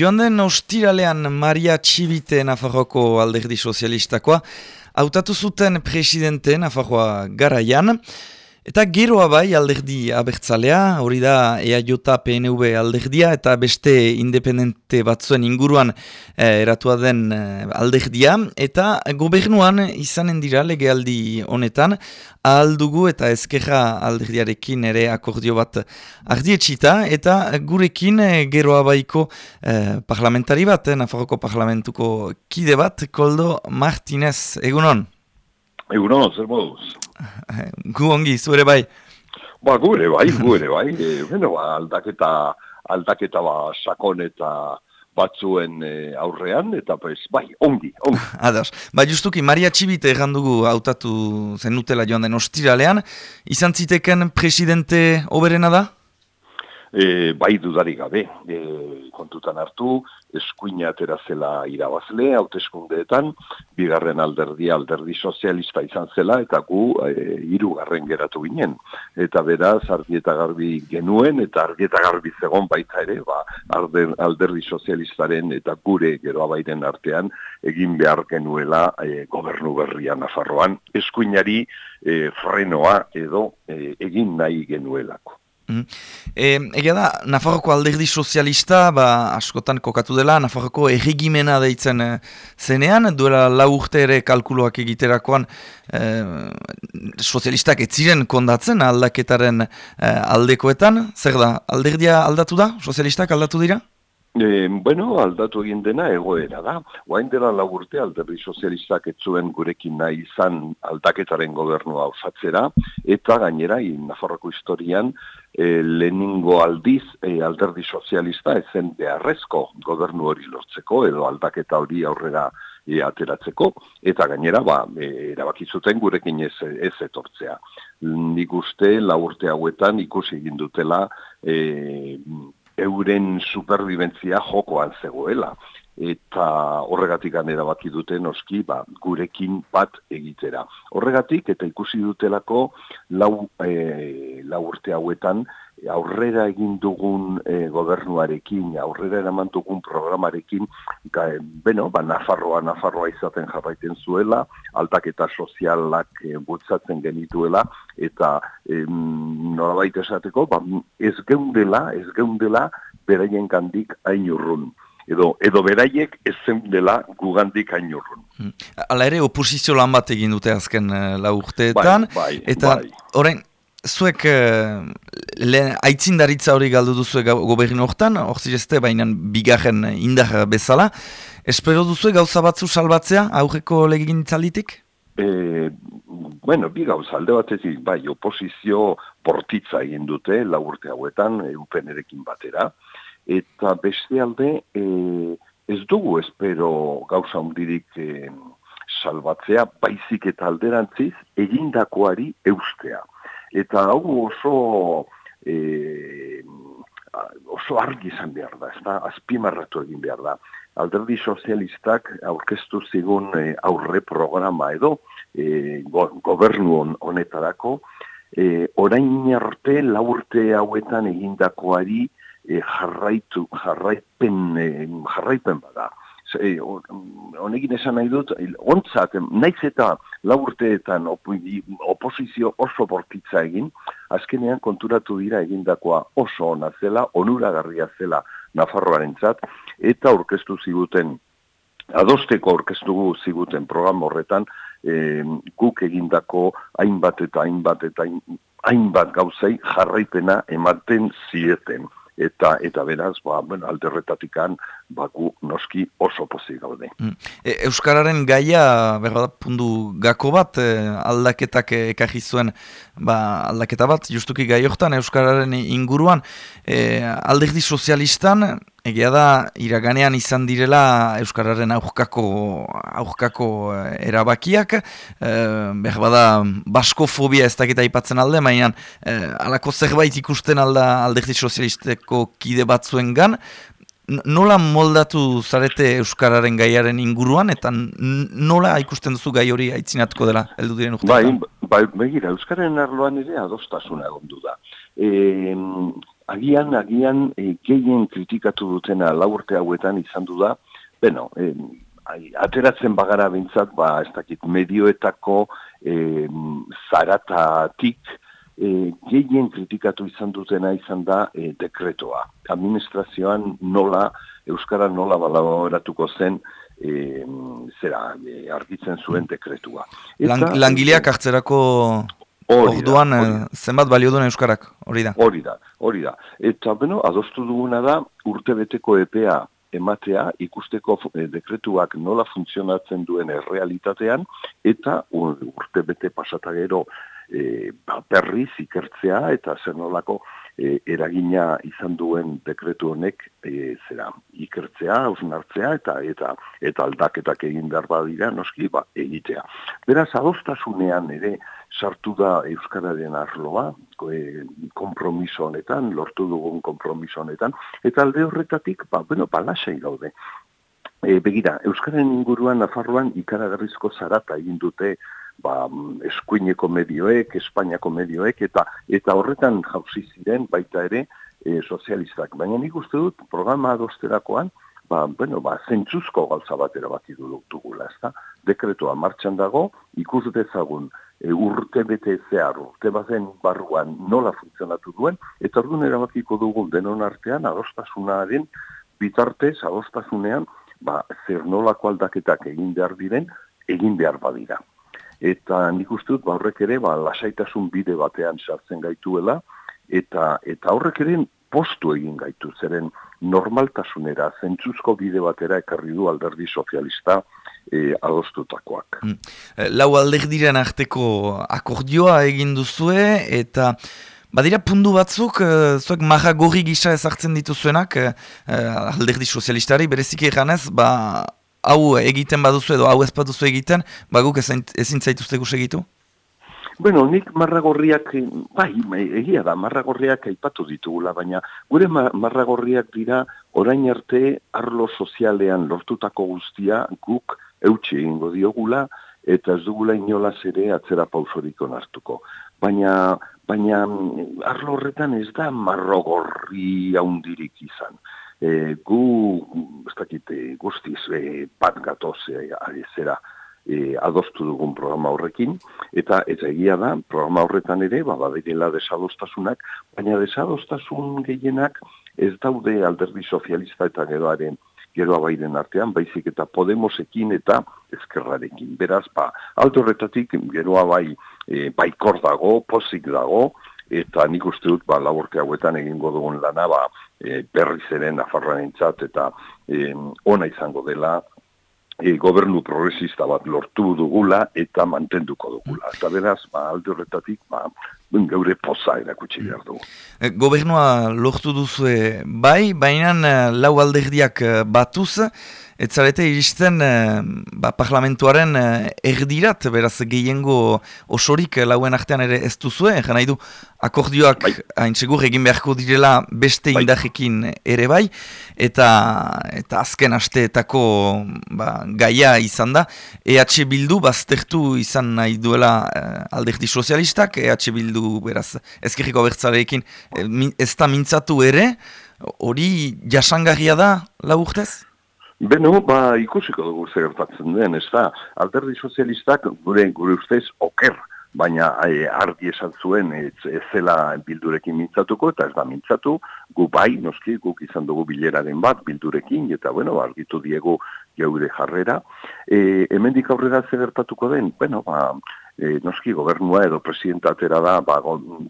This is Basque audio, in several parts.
joan den ostiralean Maria Txibite Nafarroko alderdi sozialistakoa, hautatu zuten presidente Nafarroa garaian, Eta geroa bai alderdi abertzalea, hori da EAJ PNV alderdia eta beste independente batzuen inguruan eh, eratua den eh, alderdia. Eta gobernuan izanen dira legealdi honetan, aldugu eta ezkerra alderdiarekin ere akordio bat ardietxita. Eta gurekin eh, geroa baiko eh, parlamentari bat, eh, Nafarroko parlamentuko kide bat, Koldo Martinez, egunon? Egunon, zer moduz? gu ongi, zuere bai? Ba, gu ere bai, gu ere bai. E, bueno, ba, aldaketa, aldaketa ba, sakon eta batzuen e, aurrean, eta pues, bai, ongi, ongi. Ados, ba, justuki, Maria Txibite errandugu hautatu zenutela joan den ostiralean, izan ziteken presidente oberena da? E, bai dudarik gabe, e, kontutan hartu, eskuina atera zela irabazle, hauteskundeetan, bigarren alderdi alderdi sozialista izan zela, eta gu e, irugarren geratu ginen. Eta beraz, ardieta garbi genuen, eta ardieta garbi zegon baita ere, ba, alderdi sozialistaren eta gure geroa bairen artean, egin behar genuela e, gobernu berria Nafarroan, eskuinari e, frenoa edo e, egin nahi genuelako. Mm. E, egia da, Nafarroko alderdi sozialista, ba, askotan kokatu dela, Nafarroko erregimena deitzen e, zenean, duela lau urte ere kalkuloak egiterakoan e, sozialistak ez ziren kondatzen aldaketaren e, aldekoetan. Zer da, alderdia aldatu da? Sozialistak aldatu dira? E, bueno, aldatu egin dena egoera da. Oain dela lagurte alderri sozialistak etzuen gurekin nahi izan aldaketaren gobernua osatzera, eta gainera, Nafarroko historian, e, lehenengo aldiz e, alderdi sozialista ezen beharrezko gobernu hori lortzeko, edo aldaketa hori aurrera e, ateratzeko, eta gainera, ba, e, erabakizuten gurekin ez, ez etortzea. Nik uste, lagurte hauetan ikusi egin dutela, e, euren superbibentzia jokoan zegoela. Eta horregatik ganera baki dute noski ba, gurekin bat egitera. Horregatik eta ikusi dutelako lau, e, lau urte hauetan aurrera egin dugun e, gobernuarekin, aurrera eraman dugun programarekin, ga, beno, ba, Nafarroa, Nafarroa izaten jarraiten zuela, altaketa sozialak e, bultzatzen genituela, eta e, norabait esateko, ba, ez geundela, ez geundela, beraien kandik ainurrun. Edo, edo beraiek ez zen dela gugandik ainurrun. Hmm. Hala ere, oposizio lan bat egin dute azken uh, lau urteetan. Bai, bai, eta, bai. orain, zuek uh, aitzindaritza hori galdu duzu gobernu hortan, horzi jeste baina bigarren indar bezala. Espero duzu gauza batzu salbatzea aurreko legin itzalditik? E, bueno, bi gauza alde batetik, bai, oposizio portitza egin dute lagurte hauetan, eupen erekin batera, eta beste alde, e, ez dugu espero gauza hundirik e, salbatzea, baizik eta alderantziz, egindakoari eustea eta hau oso e, oso argi izan behar da, ez da, azpimarratu egin behar da. Alderdi sozialistak aurkeztu zigun e, aurre programa edo e, go, gobernu honetarako, e, orain arte laurte hauetan egindakoari e, jarraitu, jarraipen, e, jarraipen bada. E, honekin esan nahi dut, ontzat, naiz eta laburteetan oposizio oso bortitza egin, azkenean konturatu dira egindakoa oso ona zela, onuragarria zela Nafarroaren zat, eta orkestu ziguten, adosteko orkestu ziguten program horretan, e, guk egindako hainbat eta hainbat eta hainbat gauzei jarraipena ematen zieten eta eta beraz ba bueno alderretatikan baku noski oso pozik gaude. Mm. E, Euskararen gaia berda pundu gako bat e, aldaketak ekarri zuen ba, aldaketa bat justuki gai hortan Euskararen inguruan e, alderdi sozialistan Egia da, iraganean izan direla Euskararen aurkako, aurkako eh, erabakiak, e, behar bada, baskofobia ez dakita ipatzen alde, mainan, e, alako zerbait ikusten alda alderdi sozialisteko kide batzuen gan, nola moldatu zarete Euskararen gaiaren inguruan, eta nola ikusten duzu gai hori aitzinatuko dela, heldu diren urtean? Bai, bai, begira, Euskararen arloan ere adostasuna gondu da. E, agian, agian, e, gehien kritikatu dutena laurte hauetan izan du da, beno, e, ateratzen bagara bintzat, ba, ez dakit, medioetako e, zaratatik, e, gehien kritikatu izan dutena izan da e, dekretoa. Administrazioan nola, Euskara nola balaboratuko zen, e, zera, e, argitzen zuen dekretua. Eta, langileak hartzerako orduan e, zenbat balio duen Euskarak, hori da? Hori da, hori da. Eta, beno, adostu duguna da, urtebeteko EPA ematea ikusteko e, dekretuak nola funtzionatzen duen errealitatean eta urte bete pasatagero e, ba, berriz ikertzea eta zer nolako e, eragina izan duen dekretu honek e, zera ikertzea, ausnartzea eta eta eta aldaketak egin behar badira noski ba, egitea. Beraz, adostasunean ere sartu da Euskararen arloa, e, kompromiso honetan, lortu dugun kompromiso honetan, eta alde horretatik, ba, bueno, balasei gaude. E, begira, Euskaren inguruan, Nafarroan, ikaragarrizko zarata egin dute ba, eskuineko medioek, Espainiako medioek, eta eta horretan jauzi ziren baita ere e, sozialistak. Baina nik uste dut programa adosterakoan, ba, bueno, ba, zentzuzko galtza batera bat dugula, ez da? Dekretoa martxan dago, ikus dezagun e, urte bete zehar, urte bazen barruan nola funtzionatu duen, eta orduan erabakiko dugun denon artean adostasunaren bitartez, adostasunean, ba, zer nolako aldaketak egin behar diren, egin behar badira eta nik uste dut ba, horrek ere ba, lasaitasun bide batean sartzen gaituela, eta eta horrek ere postu egin gaitu, zeren normaltasunera, zentzuzko bide batera ekarri du alderdi sozialista e, adostutakoak. Mm. Eh, lau alderdiren arteko akordioa egin duzue, eta Badira pundu batzuk, uh, zuek maha gorri gisa ezartzen dituzuenak, uh, alderdi sozialistari, berezik eganez, ba, hau egiten baduzu edo hau ez baduzu egiten, baguk ezin zaituztegu segitu? Bueno, nik marragorriak, bai, egia da, marragorriak aipatu ditugula, baina gure marragorriak dira orain arte arlo sozialean lortutako guztia guk eutxe egingo diogula eta ez dugula inolaz ere atzera pausorik onartuko. Baina, baina arlo horretan ez da marragorri haundirik izan. E, gu, ez dakit, e, guztiz e, bat gatoz e, zera e, adostu dugun programa horrekin, eta ez egia da, programa horretan ere, ba, badirela desadostasunak, baina desadostasun gehienak ez daude alderdi sozialista eta geroaren gero abairen artean, baizik eta Podemosekin eta ezkerrarekin. Beraz, ba, aldo horretatik gero abai e, baikor dago, pozik dago, eta nik uste dut ba, laborte hauetan egingo dugun lana ba, e, berri zeren entzat, eta e, ona izango dela e, gobernu progresista bat lortu dugula eta mantenduko dugula. Eta beraz, ba, alde horretatik, ba, gaure poza erakutsi behar dugu. E, gobernua lortu duzu bai, baina e, lau alderdiak e, batuz, Ez zarete iristen eh, ba, parlamentuaren eh, erdirat, beraz gehiengo osorik lauen artean ere ez duzue, egen nahi du akordioak bai. hain segur egin beharko direla beste bai. ere bai, eta eta azken asteetako ba, gaia izan da, EH Bildu baztertu izan nahi duela eh, alderdi sozialistak, EH Bildu beraz ezkerriko bertzarekin eh, ez da mintzatu ere, hori jasangarria da lau urtez? Beno, ba, ikusiko dugu zer gertatzen den, ez da, alderdi sozialistak gure, gure ustez oker, baina e, argi esan zuen ez, ez zela bildurekin mintzatuko, eta ez da mintzatu, gu bai, noski, guk izan dugu bileraren bat bildurekin, eta bueno, argitu diego geure jarrera. E, hemendik aurrera zer gertatuko den, bueno, ba, e, noski gobernua edo presidentatera da ba,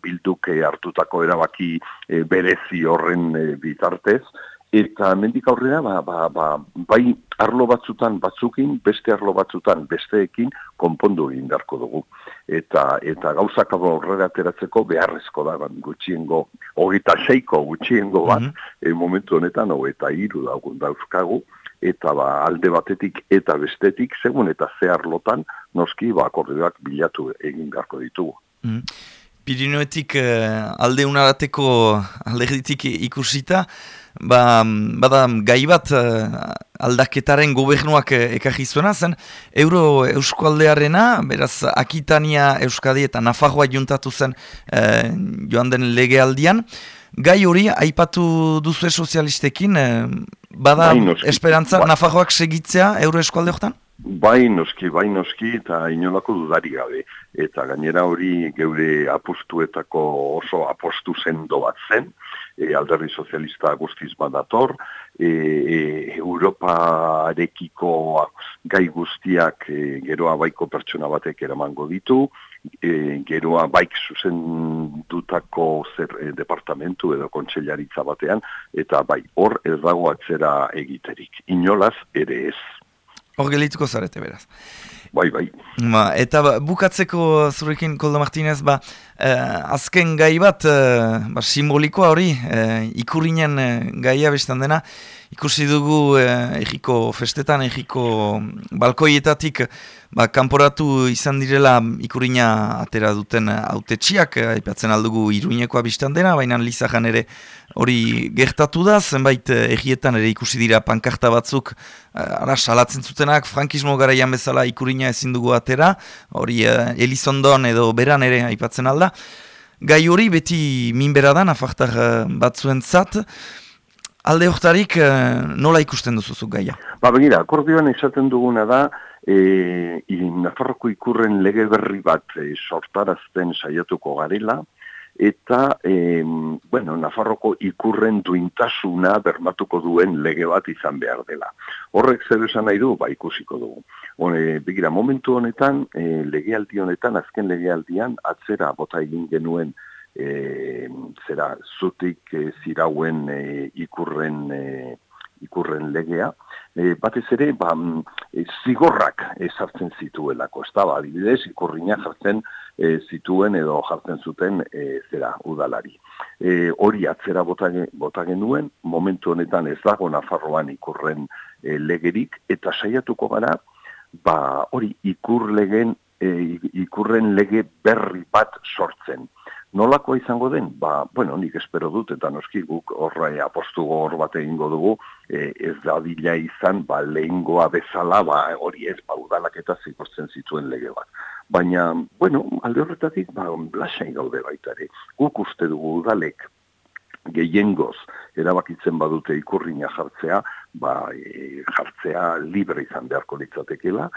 bilduke hartutako erabaki e, berezi horren e, bitartez, Eta mendik aurrera, ba, ba, ba, bai arlo batzutan batzukin, beste arlo batzutan besteekin konpondu egin beharko dugu. Eta, eta gauzak aurrera ateratzeko beharrezko da, ban, gutxiengo, hogeita seiko gutxiengo bat, mm momentu honetan, hogeita iru daugun dauzkagu, eta ba, alde batetik eta bestetik, segun eta ze arlotan, noski, ba, akordioak bilatu egin beharko ditugu. Mm Pirinoetik uh, alde unarateko alderditik ikusita, ba, bada gai bat uh, aldaketaren gobernuak uh, ekarri zuena zen, Euro Euskaldearena, beraz Akitania Euskadi eta Nafarroa juntatu zen uh, joan den legealdian, gai hori, aipatu duzu sozialistekin, eh, bada bai, esperantza, ba Nafarroak segitzea euro eskualde horretan? Bai noski, bai noski, eta inolako dudari gabe. Eta gainera hori geure apostuetako oso apostu zendo bat zen, e, alderri sozialista guztiz badator, e, e, Europa arekiko gai guztiak e, geroa baiko pertsona batek eramango ditu, e, geroa baik zuzen dutako zer e, departamentu edo kontseilaritza batean, eta bai hor ez dago atzera egiterik. Inolaz ere ez. Hor gelituko zarete, beraz. Bai, bai. Ba, eta ba, bukatzeko zurekin, Koldo Martinez, ba, eh, azken gai bat, eh, ba, simbolikoa hori, eh, ikurinen eh, gaia bestan dena, ikusi dugu eh, egiko festetan, egiko balkoietatik ba, kanporatu izan direla ikurina atera duten autetxiak, aipatzen aldugu iruinekoa biztan dena, baina lizajan ere hori gertatu da, zenbait egietan ere ikusi dira pankarta batzuk, ara salatzen zutenak, frankismo garaian bezala ikurina ezin dugu atera, hori eh, Elizondon edo beran ere aipatzen alda. Gai hori beti minbera da, nafartar eh, batzuen zat, Alde hortarik nola ikusten duzuzuk gaia? Ba, begira, akordioan esaten duguna da, e, Nafarroko ikurren lege berri bat e, sortarazten saiatuko garela, eta, e, bueno, Nafarroko ikurren duintasuna bermatuko duen lege bat izan behar dela. Horrek zer esan nahi du, ba, ikusiko dugu. Hone, begira, momentu honetan, e, legealdi honetan, azken legealdian, atzera bota egin genuen e, zera zutik e, zirauen e, ikurren e, ikurren legea, e, batez ere, ba, e, zigorrak ezartzen zituelako, ez da, ba, adibidez, ikurriña jartzen e, zituen edo jartzen zuten e, zera udalari. E, hori atzera bota genuen, momentu honetan ez dago Nafarroan ikurren e, legerik, eta saiatuko gara, ba, hori ikur legen, e, ikurren lege berri bat sortzen. Nolakoa izango den? Ba, bueno, nik espero dut, eta noski guk horra apostu hor bat egingo dugu, e, ez da dila izan, ba, lehengoa bezala, ba, hori ez, ba, udalak eta zikortzen zituen lege bat. Baina, bueno, alde horretatik, ba, blasain gaude baita ere. Guk uste dugu udalek gehiengoz erabakitzen badute ikurriña jartzea, ba, e, jartzea libre izan beharko litzatekela,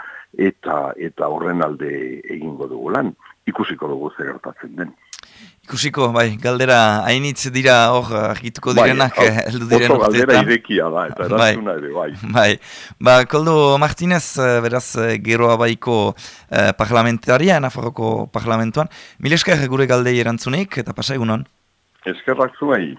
eta eta horren alde egingo dugu lan, ikusiko dugu zer gertatzen den. Ikusiko, bai, galdera hainitz dira hor argituko bai, direnak bai, diren urteetan. galdera irekia da, eta bai, eraztuna ere, bai. Bai, ba, Koldo Martinez, eh, beraz, eh, geroa baiko eh, parlamentaria, Nafarroko parlamentuan. Mil esker gure galdei erantzunik, eta pasa egunon? Eskerrak zuei.